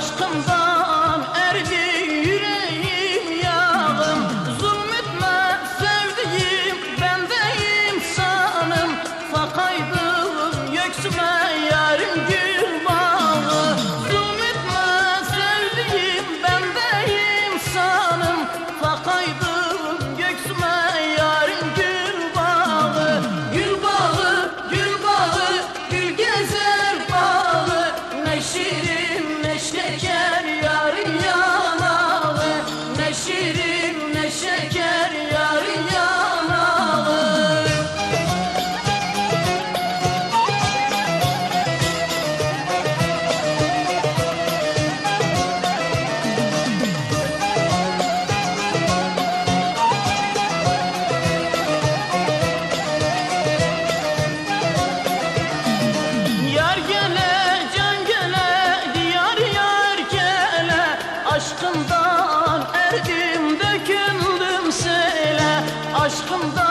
aşkımdan aşkımdan